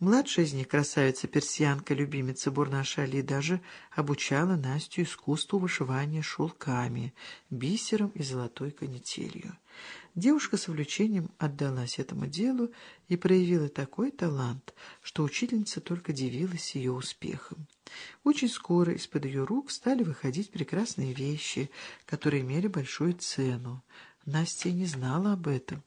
Младшая из них, красавица-персианка, любимица Бурнаша Али, даже обучала Настю искусству вышивания шелками, бисером и золотой канителью. Девушка с увлечением отдалась этому делу и проявила такой талант, что учительница только дивилась ее успехом. Очень скоро из-под ее рук стали выходить прекрасные вещи, которые имели большую цену. Настя не знала об этом,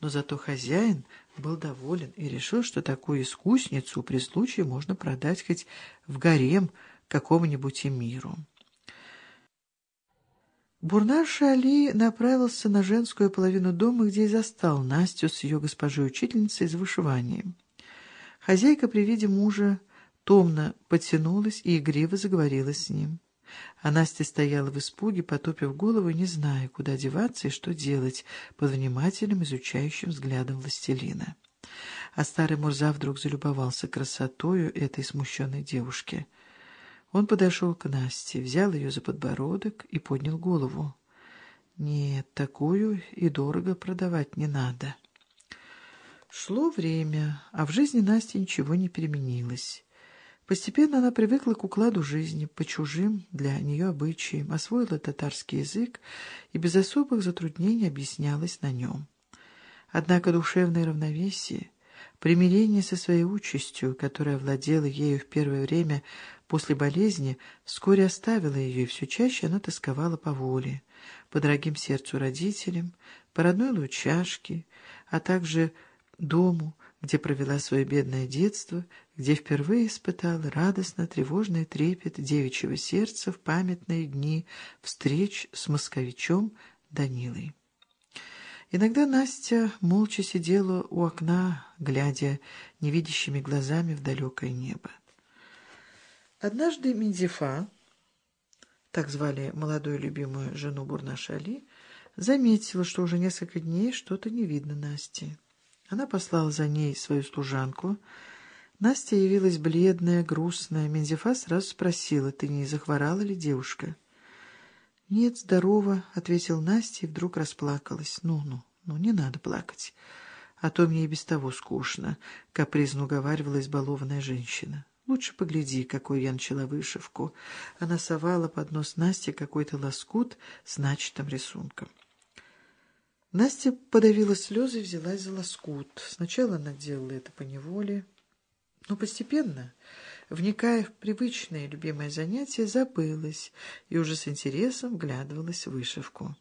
но зато хозяин был доволен и решил, что такую искусницу при случае можно продать хоть в гарем какому-нибудь эмиру. Бурнар Шали направился на женскую половину дома, где и застал Настю с ее госпожой-учительницей из вышивания. Хозяйка при виде мужа томно потянулась и игриво заговорила с ним. А Настя стояла в испуге, потупив голову, не зная, куда деваться и что делать, под внимательным изучающим взглядом властелина. А старый Мурза вдруг залюбовался красотою этой смущенной девушки — он подошел к Насте, взял ее за подбородок и поднял голову. Нет, такую и дорого продавать не надо. Шло время, а в жизни Насти ничего не переменилось. Постепенно она привыкла к укладу жизни, по чужим для нее обычаям, освоила татарский язык и без особых затруднений объяснялась на нем. Однако душевное равновесие, примирение со своей участью, которая владела ею в первое время, После болезни вскоре оставила ее, и все чаще она тосковала по воле, по дорогим сердцу родителям, по родной лучашке, а также дому, где провела свое бедное детство, где впервые испытала радостно-тревожный трепет девичьего сердца в памятные дни встреч с московичом Данилой. Иногда Настя молча сидела у окна, глядя невидящими глазами в далекое небо. Однажды Минзифа, так звали молодую любимую жену Бурнашали, заметила, что уже несколько дней что-то не видно Насти. Она послала за ней свою служанку. Настя явилась бледная, грустная. Минзифа сразу спросила, ты не захворала ли девушка? — Нет, здорово, — ответил Настя и вдруг расплакалась. Ну, — Ну-ну, ну, не надо плакать, а то мне и без того скучно, — капризно уговаривала избалованная женщина. Лучше погляди, какой я начала вышивку. Она совала под нос Насте какой-то лоскут с начатым рисунком. Настя подавила слезы и взялась за лоскут. Сначала она делала это по неволе, но постепенно, вникая в привычное любимое занятие, забылась и уже с интересом вглядывалась в вышивку.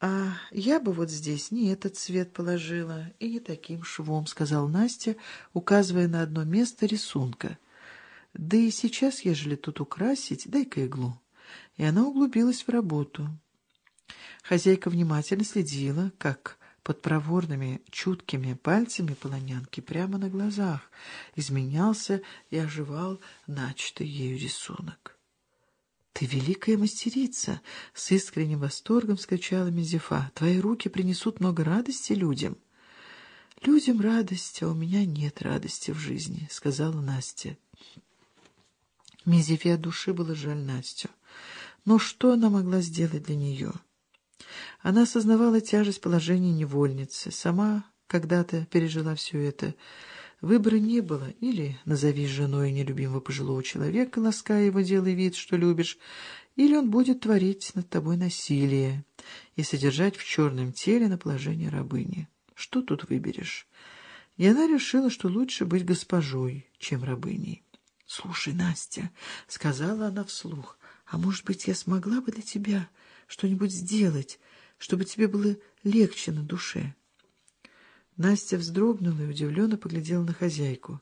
«А я бы вот здесь не этот цвет положила и не таким швом», — сказал Настя, указывая на одно место рисунка. «Да и сейчас, ежели тут украсить, дай-ка иглу». И она углубилась в работу. Хозяйка внимательно следила, как под проворными, чуткими пальцами полонянки прямо на глазах изменялся и оживал начатый ею рисунок. «Ты великая мастерица!» — с искренним восторгом скачала Мизефа. «Твои руки принесут много радости людям». «Людям радость, а у меня нет радости в жизни», — сказала Настя. Мизефе от души было жаль Настю. Но что она могла сделать для нее? Она осознавала тяжесть положения невольницы, сама когда-то пережила все это — Выбора не было. Или назови женой нелюбимого пожилого человека, лаская его, делай вид, что любишь, или он будет творить над тобой насилие и содержать в черном теле на положении рабыни. Что тут выберешь? И она решила, что лучше быть госпожой, чем рабыней. — Слушай, Настя, — сказала она вслух, — а может быть, я смогла бы для тебя что-нибудь сделать, чтобы тебе было легче на душе? — Настя вздрогнула и удивленно поглядела на хозяйку.